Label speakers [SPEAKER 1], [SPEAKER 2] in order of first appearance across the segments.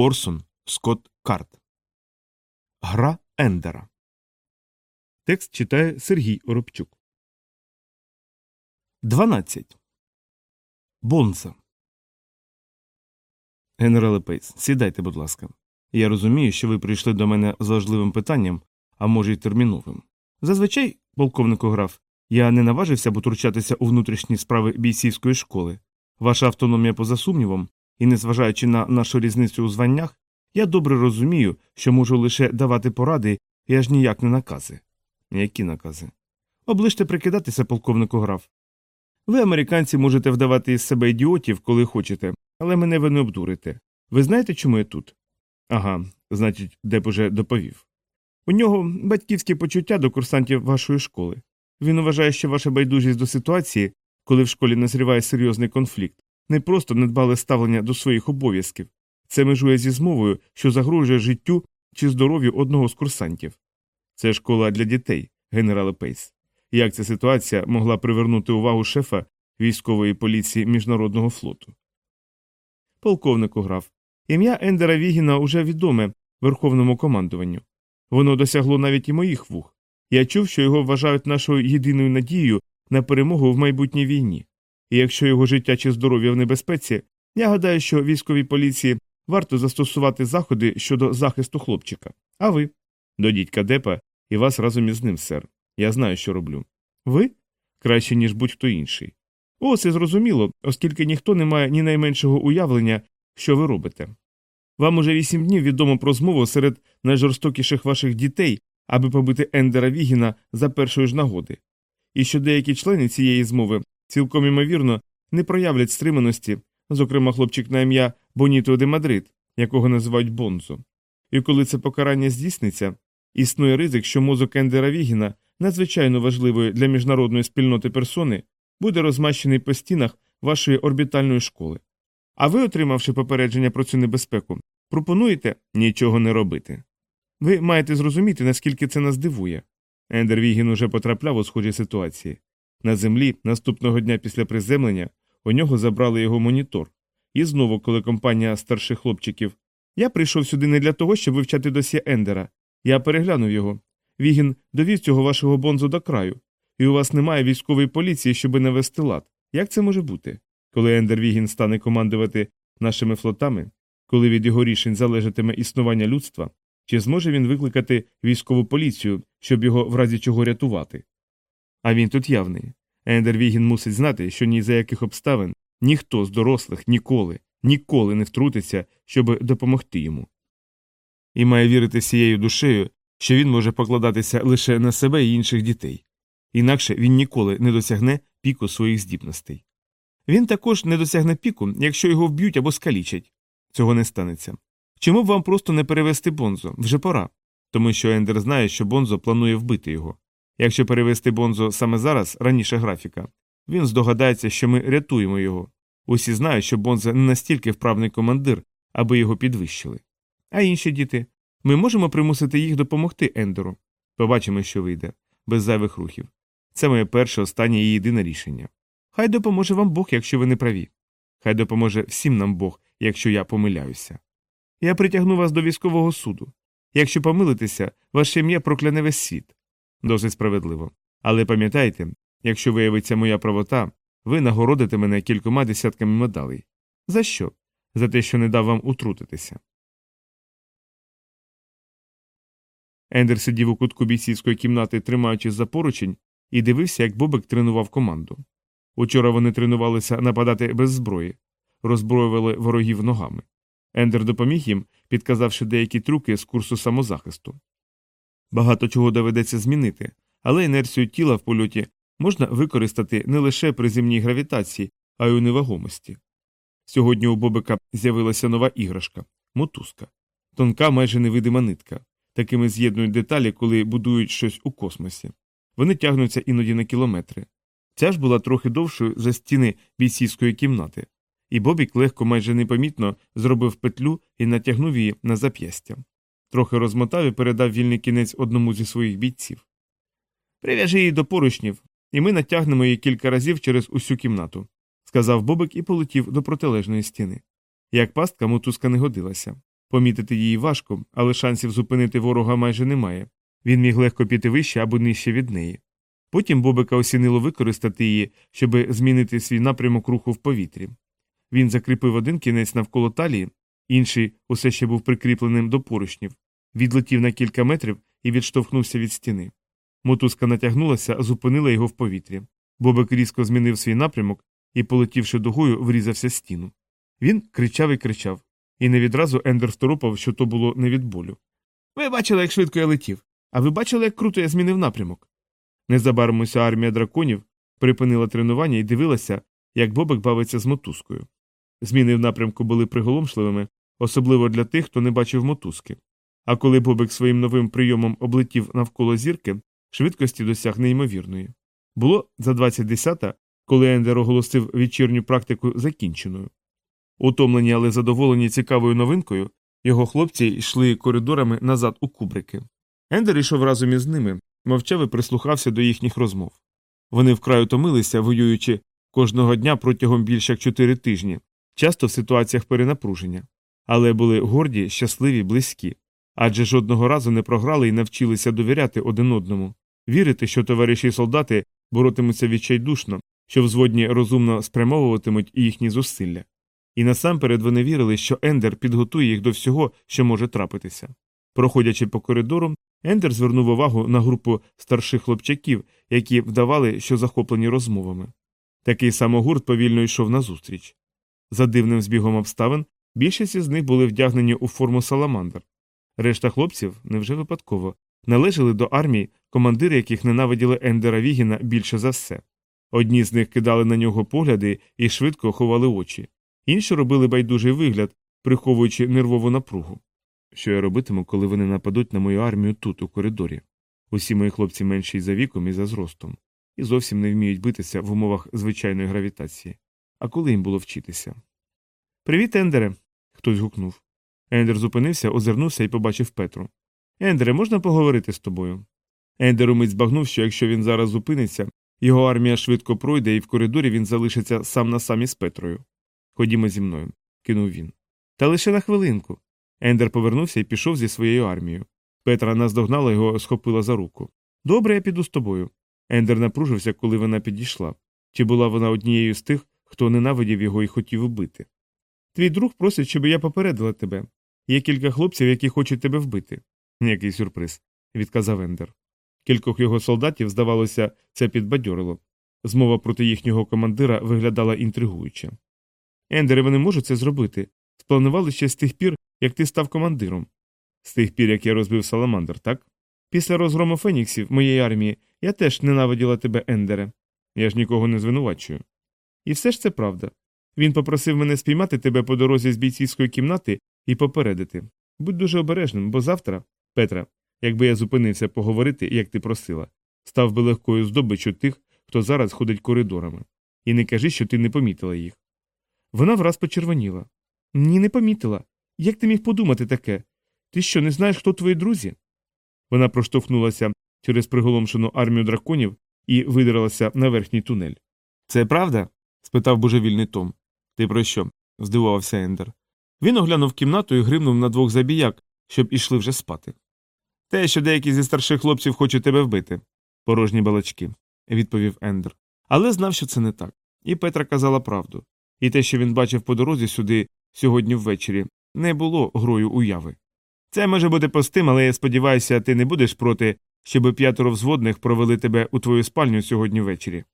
[SPEAKER 1] Орсон Скотт Карт. Гра Ендера. Текст читає Сергій Оробчук. 12. Бонза. Генерале Пейс, сідайте, будь ласка. Я розумію, що ви прийшли до мене з важливим питанням, а може й терміновим. Зазвичай, полковнику граф, я не наважився б утручатися у внутрішні справи бійцівської школи. Ваша автономія поза сумнівом, і незважаючи на нашу різницю у званнях, я добре розумію, що можу лише давати поради і аж ніяк не накази. Які накази? Оближте прикидатися, полковнику граф. Ви, американці, можете вдавати із себе ідіотів, коли хочете, але мене ви не обдурите. Ви знаєте, чому я тут? Ага, значить, Деп уже доповів. У нього батьківські почуття до курсантів вашої школи. Він вважає, що ваша байдужість до ситуації, коли в школі назріває серйозний конфлікт, не просто недбале ставлення до своїх обов'язків, це межує зі змовою, що загрожує життю чи здоров'ю одного з курсантів. Це школа для дітей, генерале Пейс. Як ця ситуація могла привернути увагу шефа військової поліції міжнародного флоту? Полковнику граф. Ім'я Ендера Вігіна уже відоме верховному командуванню. Воно досягло навіть і моїх вух. Я чув, що його вважають нашою єдиною надією на перемогу в майбутній війні. І якщо його життя чи здоров'я в небезпеці, я гадаю, що військовій поліції варто застосувати заходи щодо захисту хлопчика. А ви? До дідька Депа і вас разом із ним, сер. Я знаю, що роблю. Ви? Краще, ніж будь-хто інший. О, це зрозуміло, оскільки ніхто не має ні найменшого уявлення, що ви робите. Вам уже вісім днів відомо про змову серед найжорстокіших ваших дітей, аби побити Ендера Вігіна за першої ж нагоди, і що деякі члени цієї змови цілком імовірно не проявлять стриманості, зокрема хлопчик на ім'я Боніто де Мадрид, якого називають Бонзо. І коли це покарання здійсниться, існує ризик, що мозок Ендера Вігіна, надзвичайно важливої для міжнародної спільноти персони, буде розмащений по стінах вашої орбітальної школи. А ви, отримавши попередження про цю небезпеку, пропонуєте нічого не робити. Ви маєте зрозуміти, наскільки це нас дивує. Ендер Вігін уже потрапляв у схожі ситуації. На землі, наступного дня після приземлення, у нього забрали його монітор. І знову, коли компанія старших хлопчиків. Я прийшов сюди не для того, щоб вивчати досі Ендера. Я переглянув його. Вігін довів цього вашого бонзу до краю, і у вас немає військової поліції, щоби навести лад. Як це може бути? Коли Ендер Вігін стане командувати нашими флотами, коли від його рішень залежатиме існування людства, чи зможе він викликати військову поліцію, щоб його в разі чого рятувати? А він тут явний. Ендер Вігін мусить знати, що ні за яких обставин ніхто з дорослих ніколи, ніколи не втрутиться, щоб допомогти йому. І має вірити всією душею, що він може покладатися лише на себе і інших дітей, інакше він ніколи не досягне піку своїх здібностей. Він також не досягне піку, якщо його вб'ють або скалічать. Цього не станеться. Чому б вам просто не перевести Бонзо? Вже пора. Тому що Ендер знає, що Бонзо планує вбити його. Якщо перевести Бонзо саме зараз, раніше графіка, він здогадається, що ми рятуємо його. Усі знають, що Бонзо не настільки вправний командир, аби його підвищили. А інші діти ми можемо примусити їх допомогти Ендеру. Побачимо, що вийде, без зайвих рухів. Це моє перше, останнє і єдине рішення. Хай допоможе вам Бог, якщо ви не праві. Хай допоможе всім нам Бог, якщо я помиляюся. Я притягну вас до військового суду. Якщо помилитеся, ваше ім'я прокляне весь світ. Досить справедливо. Але пам'ятайте, якщо виявиться моя правота, ви нагородите мене кількома десятками медалей. За що? За те, що не дав вам утрутитися. Ендер сидів у кутку бійцівської кімнати, тримаючись за поручень, і дивився, як Бобик тренував команду. Учора вони тренувалися нападати без зброї, роззброювали ворогів ногами. Ендер допоміг їм, підказавши деякі трюки з курсу самозахисту. Багато чого доведеться змінити, але інерцію тіла в польоті можна використати не лише при земній гравітації, а й у невагомості. Сьогодні у Бобика з'явилася нова іграшка мотузка, тонка, майже невидима нитка. Такими з'єднують деталі, коли будують щось у космосі. Вони тягнуться іноді на кілометри. Ця ж була трохи довшою за стіни бійцівської кімнати, і Бобік легко, майже непомітно зробив петлю і натягнув її на зап'ястя. Трохи розмотав і передав вільний кінець одному зі своїх бійців. Прив'яжи її до поручнів, і ми натягнемо її кілька разів через усю кімнату, сказав Бобик і полетів до протилежної стіни. Як пастка мотузка не годилася. Помітити її важко, але шансів зупинити ворога майже немає. Він міг легко піти вище або нижче від неї. Потім Бобика осінило використати її, щоб змінити свій напрямок руху в повітрі. Він закріпив один кінець навколо талії, інший усе ще був прикріпленим до поручнів, відлетів на кілька метрів і відштовхнувся від стіни. Мотузка натягнулася, зупинила його в повітрі. Бобик різко змінив свій напрямок і, полетівши дугою, врізався в стіну. Він кричав і кричав, і не відразу Ендер второпав, що то було не від болю. Ви бачили, як швидко я летів, а ви бачили, як круто я змінив напрямок. Незабаром уся армія драконів припинила тренування і дивилася, як Бобик бавиться з мотузкою. Зміни в напрямку були приголомшливими, особливо для тих, хто не бачив мотузки. А коли Бобик своїм новим прийомом облетів навколо зірки, швидкості досяг неймовірної. Було за 20 десята, коли Ендер оголосив вечірню практику закінченою. Утомлені, але задоволені цікавою новинкою, його хлопці йшли коридорами назад у кубрики. Ендер йшов разом із ними, мовчав і прислухався до їхніх розмов. Вони вкрай утомилися, воюючи кожного дня протягом більш як чотири тижні, часто в ситуаціях перенапруження, але були горді, щасливі, близькі, адже жодного разу не програли і навчилися довіряти один одному, вірити, що товариші й солдати боротимуться відчайдушно, що взводні розумно спрямовуватимуть їхні зусилля. І насамперед вони вірили, що Ендер підготує їх до всього, що може трапитися. Проходячи по коридору, Ендер звернув увагу на групу старших хлопчаків, які вдавали, що захоплені розмовами. Такий самогурт повільно йшов назустріч. За дивним збігом обставин, більшість із них були вдягнені у форму саламандр. Решта хлопців, невже випадково, належали до армії, командири яких ненавиділи Ендера Вігіна більше за все. Одні з них кидали на нього погляди і швидко ховали очі, інші робили байдужий вигляд, приховуючи нервову напругу. Що я робитиму, коли вони нападуть на мою армію тут, у коридорі? Усі мої хлопці менші за віком і за зростом, і зовсім не вміють битися в умовах звичайної гравітації. А коли їм було вчитися? Привіт, Ендере. хтось гукнув. Ендер зупинився, озирнувся і побачив Петру. Ендере, можна поговорити з тобою? Ендер умить збагнув, що якщо він зараз зупиниться, його армія швидко пройде, і в коридорі він залишиться сам на сам із Петрою. Ходімо зі мною, кинув він. Та лише на хвилинку. Ендер повернувся і пішов зі своєю армією. Петра наздогнала його, схопила за руку. Добре, я піду з тобою. Ендер напружився, коли вона підійшла. Чи була вона однією з тих, хто ненавидів його і хотів убити? Твій друг просить, щоб я попередила тебе. Є кілька хлопців, які хочуть тебе вбити. Ніякий сюрприз, відказав Ендер. Кількох його солдатів, здавалося, це підбадьорило. Змова проти їхнього командира виглядала інтригуюче. Ендере, вони можуть це зробити. Спланували ще з тих пір, як ти став командиром. З тих пір, як я розбив саламандр, так? Після розгрому феніксів моєї армії я теж ненавиділа тебе, Ендере. Я ж нікого не звинувачую. І все ж це правда. Він попросив мене спіймати тебе по дорозі з бійцівської кімнати і попередити. Будь дуже обережним, бо завтра, Петра, якби я зупинився поговорити, як ти просила, став би легкою здобиччю тих, хто зараз ходить коридорами. І не кажи, що ти не помітила їх. Вона враз почервоніла. Ні, не помітила. Як ти міг подумати таке? Ти що, не знаєш, хто твої друзі? Вона проштовхнулася через приголомшену армію драконів і видралася на верхній тунель. Це правда? спитав божевільний Том. Ти про що? здивувався Ендер. Він оглянув кімнату і гримнув на двох забіяк, щоб ішли вже спати. Те, що деякі зі старших хлопців хочуть тебе вбити. Порожні балачки, відповів Ендер. Але знав, що це не так. І Петра казала правду. І те, що він бачив по дорозі сюди сьогодні ввечері, не було грою уяви. Це може бути простим, але я сподіваюся, ти не будеш проти, щоб п'ятеро взводних провели тебе у твою спальню сьогодні ввечері.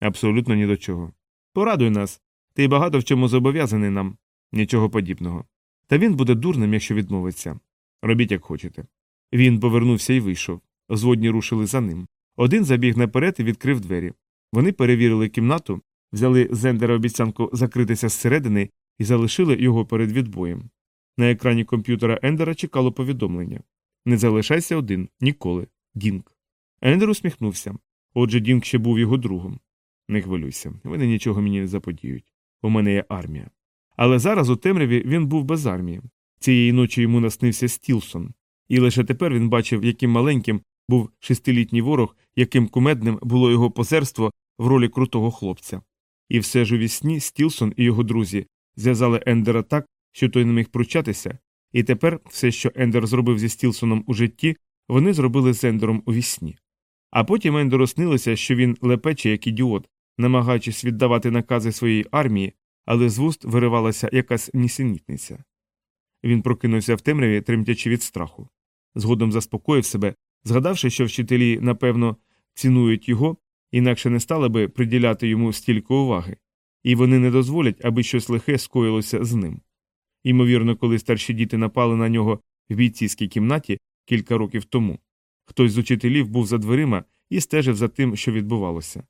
[SPEAKER 1] Абсолютно ні до чого. Порадуй нас. Ти багато в чому зобов'язаний нам, нічого подібного. Та він буде дурним, якщо відмовиться. Робіть, як хочете. Він повернувся і вийшов. Зводні рушили за ним. Один забіг наперед і відкрив двері. Вони перевірили кімнату, взяли з Ендера обіцянку закритися зсередини і залишили його перед відбоєм. На екрані комп'ютера Ендера чекало повідомлення Не залишайся один ніколи. Дінк. Ендер усміхнувся. Отже, Дінк ще був його другом. Не хвилюйся, вони нічого мені не заподіють. У мене є армія. Але зараз у темряві він був без армії. Цієї ночі йому наснився Стілсон, і лише тепер він бачив, яким маленьким був шестилітній ворог, яким кумедним було його позерство в ролі крутого хлопця. І все ж у вісні Стілсон і його друзі зв'язали Ендера так, що той не міг пручатися, І тепер все, що Ендер зробив зі Стілсоном у житті, вони зробили з Ендером у вісні. А потім Ендеру снилося, що він лепече як ідіот, намагаючись віддавати накази своїй армії, але з вуст виривалася якась нісенітниця. Він прокинувся в темряві, тремтячи від страху. Згодом заспокоїв себе, згадавши, що вчителі, напевно, цінують його, інакше не стали би приділяти йому стільки уваги, і вони не дозволять, аби щось лихе скоїлося з ним. Ймовірно, коли старші діти напали на нього в бійцівській кімнаті кілька років тому, хтось з учителів був за дверима і стежив за тим, що відбувалося.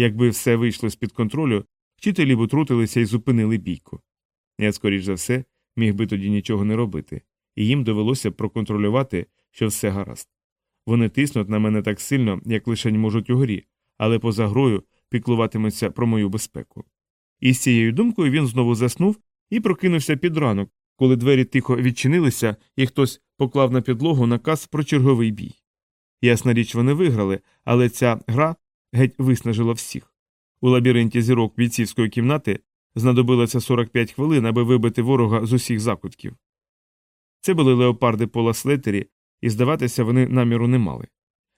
[SPEAKER 1] Якби все вийшло з під контролю, вчителі б утрутилися і зупинили бійку. Я, скоріш за все, міг би тоді нічого не робити, і їм довелося проконтролювати, що все гаразд. Вони тиснуть на мене так сильно, як лише можуть угорі, але поза грою піклуватимуться про мою безпеку. І з цією думкою він знову заснув і прокинувся під ранок, коли двері тихо відчинилися, і хтось поклав на підлогу наказ про черговий бій. Ясна річ, вони виграли, але ця гра геть виснажила всіх. У лабіринті зірок бійцівської кімнати знадобилося 45 хвилин, аби вибити ворога з усіх закутків. Це були леопарди пола Слетері, і, здаватися, вони наміру не мали.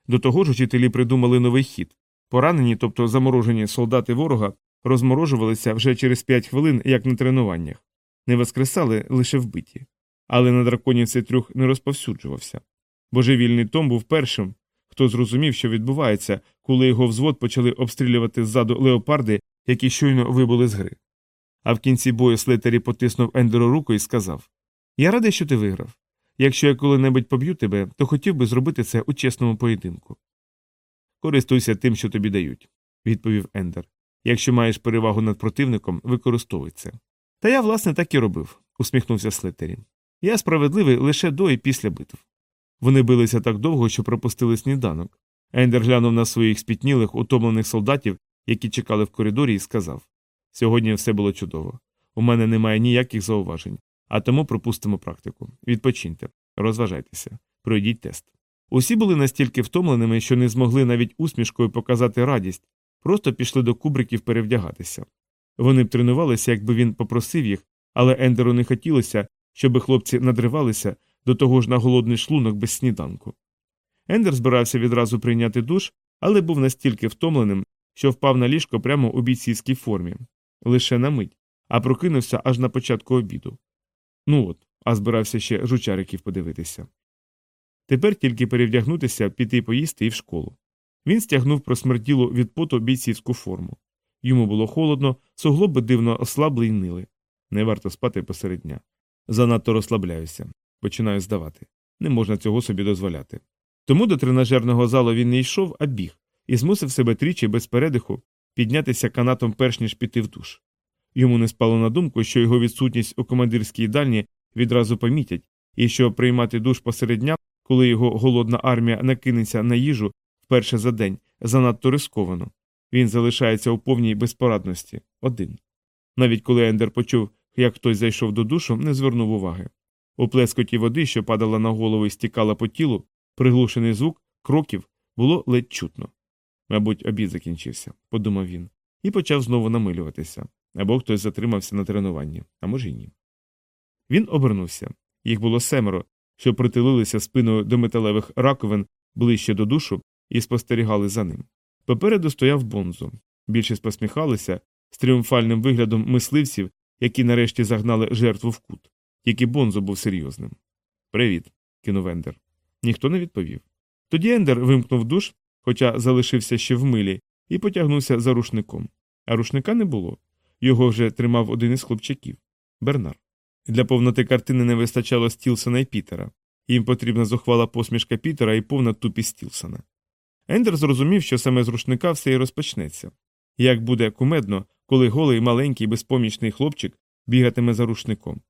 [SPEAKER 1] До того ж, учителі придумали новий хід поранені, тобто заморожені солдати ворога, розморожувалися вже через 5 хвилин, як на тренуваннях, не воскресали лише вбиті. Але на драконів цей трюх не розповсюджувався. Божевільний Том був першим, хто зрозумів, що відбувається, коли його взвод почали обстрілювати ззаду леопарди, які щойно вибули з гри. А в кінці бою Слетері потиснув Ендеру руку і сказав Я радий, що ти виграв. Якщо я коли-небудь поб'ю тебе, то хотів би зробити це у чесному поєдинку. Користуйся тим, що тобі дають, відповів Ендер. Якщо маєш перевагу над противником, використовуй це. Та я, власне, так і робив, усміхнувся Слетері. Я справедливий лише до і після битв. Вони билися так довго, що пропустили сніданок. Ендер глянув на своїх спітнілих, утомлених солдатів, які чекали в коридорі, і сказав Сьогодні все було чудово. У мене немає ніяких зауважень, а тому пропустимо практику. Відпочиньте, розважайтеся, пройдіть тест. Усі були настільки втомленими, що не змогли навіть усмішкою показати радість, просто пішли до кубриків перевдягатися. Вони б тренувалися, якби він попросив їх, але Ендеру не хотілося, щоби хлопці надривалися до того ж на голодний шлунок без сніданку. Ендер збирався відразу прийняти душ, але був настільки втомленим, що впав на ліжко прямо у бійцівській формі, лише на мить, а прокинувся аж на початку обіду. Ну от, а збирався ще жучариків подивитися. Тепер тільки перевдягнутися, піти поїсти і в школу. Він стягнув просмерділу від поту бійцівську форму. Йому було холодно, суглоби дивно ослабли й нили. Не варто спати посеред дня. Занадто розслабляюся, починаю здавати. Не можна цього собі дозволяти. Тому до тренажерного залу він не йшов, а біг, і змусив себе тричі без передиху піднятися канатом перш ніж піти в душ. Йому не спало на думку, що його відсутність у командирській дальні відразу помітять, і що приймати душ посеред дня, коли його голодна армія накинеться на їжу вперше за день, занадто рисковано. Він залишається у повній безпорадності один. Навіть коли Ендер почув, як хтось зайшов до душу, не звернув уваги. У плескоті води, що падала на голову і стікала по тілу, приглушений звук кроків було ледь чутно. Мабуть, обід закінчився, подумав він, і почав знову намилюватися або хтось затримався на тренуванні, а може й ні. Він обернувся. Їх було семеро, що притулилися спиною до металевих раковин ближче до душу і спостерігали за ним. Попереду стояв Бонзо. Більшість посміхалися з тріумфальним виглядом мисливців, які нарешті загнали жертву в кут. Тільки Бонзо був серйозним. Привіт, кинув Ендер. Ніхто не відповів. Тоді Ендер вимкнув душ, хоча залишився ще в милі, і потягнувся за рушником. А рушника не було. Його вже тримав один із хлопчаків Бернар. Для повноти картини не вистачало Стілсона і Пітера. Їм потрібна зухвала посмішка Пітера і повна тупість Стілсона. Ендер зрозумів, що саме з рушника все і розпочнеться. Як буде кумедно, коли голий маленький безпомічний хлопчик бігатиме за рушником.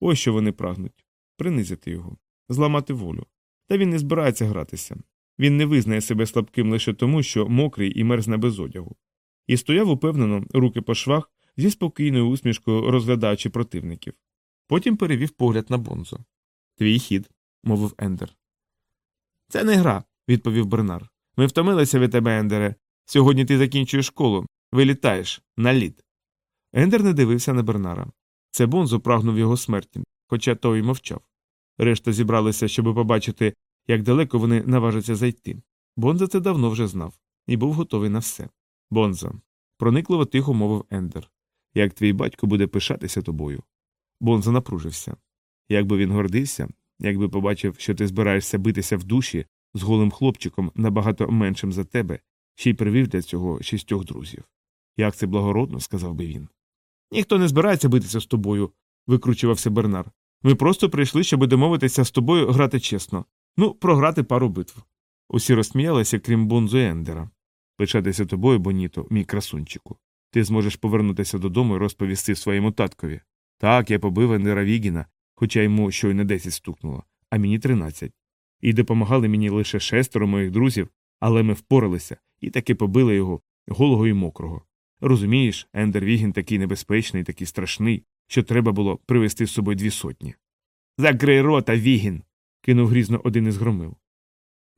[SPEAKER 1] Ось що вони прагнуть принизити його, зламати волю. Та він не збирається гратися. Він не визнає себе слабким лише тому, що мокрий і мерзне без одягу. І стояв упевнено, руки по швах, зі спокійною усмішкою розглядаючи противників. Потім перевів погляд на Бонзо. Твій хід, мовив Ендер. Це не гра, відповів Бернар. Ми втомилися від тебе, Ендере. Сьогодні ти закінчуєш школу, вилітаєш на лід. Ендер не дивився на Бернара. Це Бонзо прагнув його смерті, хоча той мовчав. Решта зібралися, щоб побачити, як далеко вони наважаться зайти. Бонза це давно вже знав і був готовий на все. Бонза. проникливо тихо мовив Ендер. Як твій батько буде пишатися тобою. Бонза напружився. Якби він гордився, якби побачив, що ти збираєшся битися в душі з голим хлопчиком набагато меншим за тебе, ще й привів для цього шістьох друзів. Як це благородно, сказав би він. Ніхто не збирається битися з тобою, викручувався Бернар. Ми просто прийшли, щоб домовитися з тобою грати чесно. Ну, програти пару битв. Усі розсміялися, крім Бонзу Ендера. Пишатися тобою, Боніто, мій красунчику. Ти зможеш повернутися додому і розповісти своєму таткові. Так, я побив Ендера Вігіна, хоча йому щойно десять стукнуло, а мені тринадцять. І допомагали мені лише шестеро моїх друзів, але ми впоралися і таки побили його голого і мокрого. Розумієш, Ендер Вігін такий небезпечний, такий страшний, що треба було привезти з собою дві сотні. Закрий рота, Вігін. кинув грізно один із громил.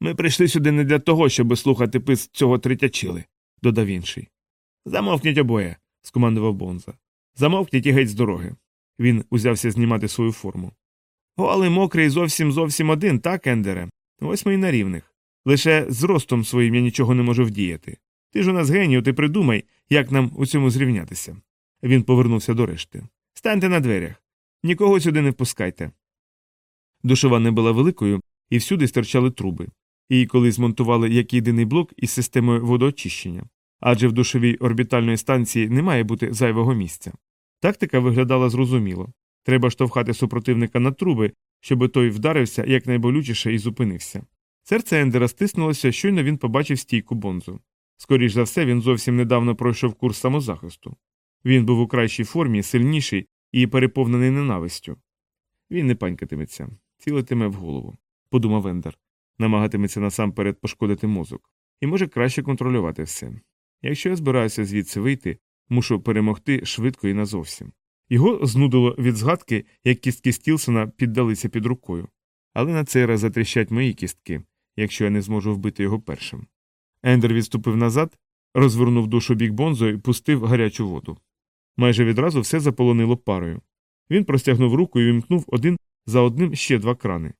[SPEAKER 1] Ми прийшли сюди не для того, щоб слухати пис цього третячили, додав інший. Замовкніть обоє, скомандував Бонза. Замовкніть і геть з дороги. Він узявся знімати свою форму. Голий мокрий зовсім зовсім один, так, Ендере? Ось ми й на рівних. Лише з ростом своїм я нічого не можу вдіяти. Ти ж у нас геній, ти придумай, як нам у цьому зрівнятися. Він повернувся до решти. Станьте на дверях. Нікого сюди не впускайте. Душова не була великою, і всюди стирчали труби. Її коли змонтували як єдиний блок із системою водоочищення, адже в душовій орбітальної станції не має бути зайвого місця. Тактика виглядала зрозуміло треба штовхати супротивника на труби, щоб той вдарився якнайболючіше і зупинився. Серце Ендера стиснулося, щойно він побачив стійку бонзу. Скоріш за все, він зовсім недавно пройшов курс самозахисту. Він був у кращій формі, сильніший і переповнений ненавистю. Він не панькатиметься, цілитиме в голову, подумав Ендер, намагатиметься насамперед пошкодити мозок, і може краще контролювати все. Якщо я збираюся звідси вийти, мушу перемогти швидко і назовсім. Його знудило від згадки, як кістки Стілсона піддалися під рукою. Але на цей раз затріщать мої кістки, якщо я не зможу вбити його першим. Ендер відступив назад, розвернув душу бік Бонзо і пустив гарячу воду. Майже відразу все заполонило парою. Він простягнув руку і вімкнув один за одним ще два крани.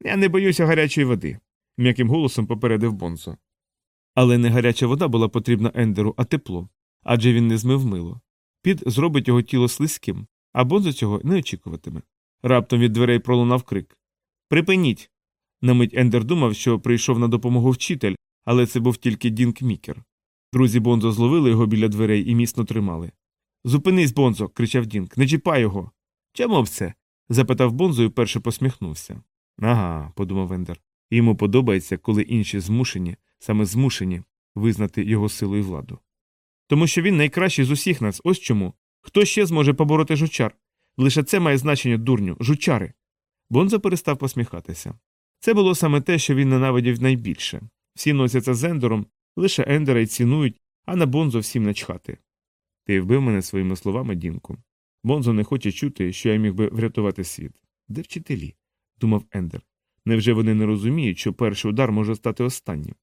[SPEAKER 1] Я не боюся гарячої води, м'яким голосом попередив Бонзо. Але не гаряча вода була потрібна Ендеру, а тепло, адже він не змив мило. Під зробить його тіло слизьким, а Бонзо цього не очікуватиме. Раптом від дверей пролунав крик Припиніть. На мить Ендер думав, що прийшов на допомогу вчитель, але це був тільки Дінк Мікер. Друзі Бонзо зловили його біля дверей і міцно тримали. Зупинись, Бонзо. кричав Дінк. Не чіпай його. Чому б це? запитав Бонзо і вперше посміхнувся. Ага, подумав Ендер. Йому подобається, коли інші змушені, саме змушені, визнати його силу і владу. Тому що він найкращий з усіх нас, ось чому. Хто ще зможе побороти жучар? Лише це має значення дурню, жучари. Бонзо перестав посміхатися. Це було саме те, що він ненавидів найбільше. Всі носяться з Ендером, лише Ендера й цінують, а на Бонзо всім начхати. Ти вбив мене своїми словами, Дінку. Бонзо не хоче чути, що я міг би врятувати світ. Де вчителі? думав Ендер. Невже вони не розуміють, що перший удар може стати останнім?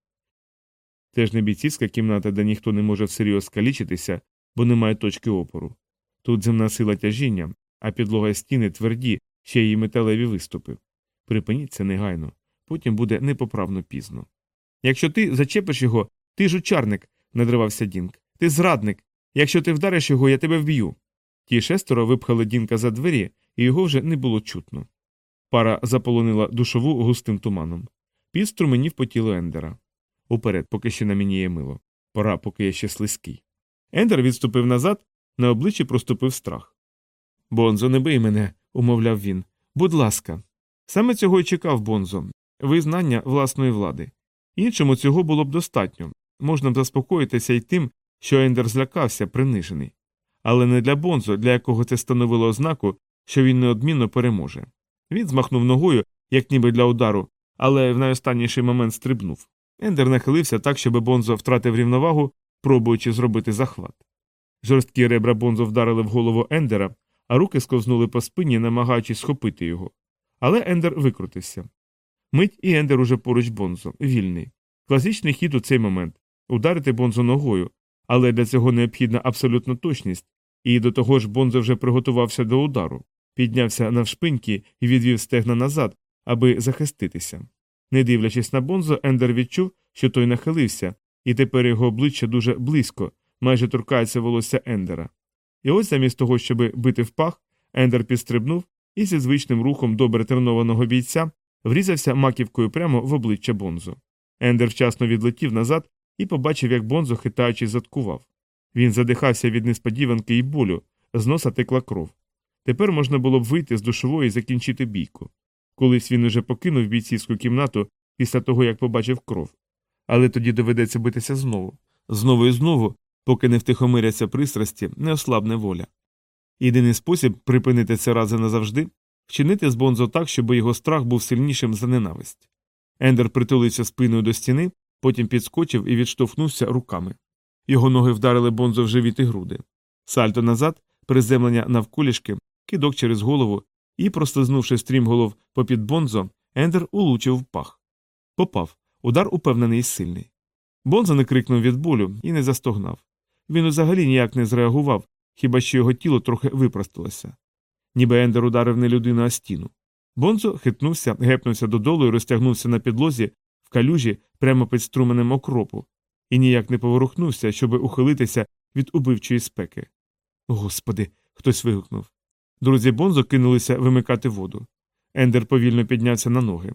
[SPEAKER 1] Це ж не бійцівська кімната, де ніхто не може всерйоз скалічитися, бо немає точки опору. Тут земна сила тяжіння, а підлога і стіни тверді, ще й металеві виступи. Припиніться негайно, потім буде непоправно пізно. Якщо ти зачепиш його, ти жучарник, надривався Дінк. Ти зрадник. Якщо ти вдариш його, я тебе вб'ю. Ті шестеро випхали Дінка за двері, і його вже не було чутно. Пара заполонила душову густим туманом. Під струменів по тілу Ендера. Уперед, поки ще на мені є мило. Пора, поки я ще слизький. Ендер відступив назад, на обличчі проступив страх. Бонзо, не бий мене, умовляв він. Будь ласка. Саме цього й чекав Бонзо визнання власної влади. Іншому цього було б достатньо можна б заспокоїтися й тим, що Ендер злякався, принижений. Але не для Бонзо, для якого це становило ознаку, що він неодмінно переможе. Він змахнув ногою, як ніби для удару, але в найостанніший момент стрибнув. Ендер нахилився так, щоб Бонзо втратив рівновагу, пробуючи зробити захват. Жорсткі ребра Бонзо вдарили в голову Ендера, а руки сковзнули по спині, намагаючись схопити його. Але Ендер викрутився. Мить і Ендер уже поруч Бонзо, вільний. Класичний хід у цей момент ударити Бонзо ногою, але для цього необхідна абсолютна точність, і до того ж Бонзо вже приготувався до удару. піднявся навшпиньки і відвів стегна назад, аби захиститися. Не дивлячись на Бонзо, Ендер відчув, що той нахилився, і тепер його обличчя дуже близько, майже торкається волосся Ендера. І ось замість того, щоби бити в пах, Ендер підстрибнув і зі звичним рухом добре тренованого бійця врізався маківкою прямо в обличчя Бонзо. Ендер вчасно відлетів назад і побачив, як Бонзо, хитаючись, заткував. Він задихався від несподіванки і болю, з носа текла кров. Тепер можна було б вийти з душової і закінчити бійку. Колись він уже покинув бійцівську кімнату після того, як побачив кров. Але тоді доведеться битися знову, знову і знову, поки не втихомиряться пристрасті, не ослабне воля. Єдиний спосіб припинити це рази назавжди вчинити з Бонзо так, щоб його страх був сильнішим за ненависть. Ендер притулився спиною до стіни, потім підскочив і відштовхнувся руками. Його ноги вдарили Бонзо в живіт і груди. Сальто назад, приземлення навколішки, кидок через голову і, прослизнувши стрімголов попід Бонзо, Ендер улучив в пах. Попав. Удар упевнений і сильний. Бонзо не крикнув від болю і не застогнав. Він взагалі ніяк не зреагував, хіба що його тіло трохи випростилося. Ніби Ендер ударив не людину, а стіну. Бонзо хитнувся, гепнувся додолу і розтягнувся на підлозі в калюжі прямо під струменем окропу, і ніяк не поворухнувся, щоби ухилитися від убивчої спеки. Господи, хтось вигукнув. Друзі Бонзо кинулися вимикати воду. Ендер повільно піднявся на ноги.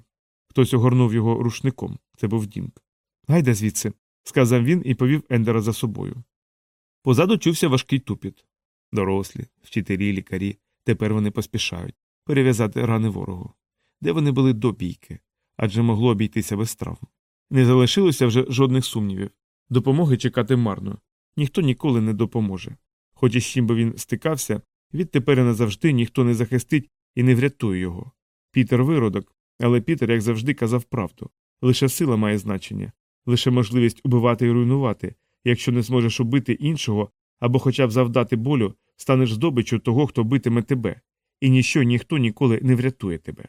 [SPEAKER 1] Хтось огорнув його рушником. Це був Дінк. Гайда звідси, сказав він і повів Ендера за собою. Позаду чувся важкий тупіт. Дорослі, вчителі, лікарі. Тепер вони поспішають перев'язати рани ворогу. Де вони були до бійки? Адже могло обійтися без травм. Не залишилося вже жодних сумнівів. Допомоги чекати марно. Ніхто ніколи не допоможе. Хоч із чим би він стикався, відтепер і назавжди ніхто не захистить і не врятує його. Пітер виродок, але Пітер, як завжди, казав правду. Лише сила має значення, лише можливість убивати і руйнувати. Якщо не зможеш убити іншого або хоча б завдати болю, станеш здобичю того, хто битиме тебе, і ніщо ніхто ніколи не врятує тебе.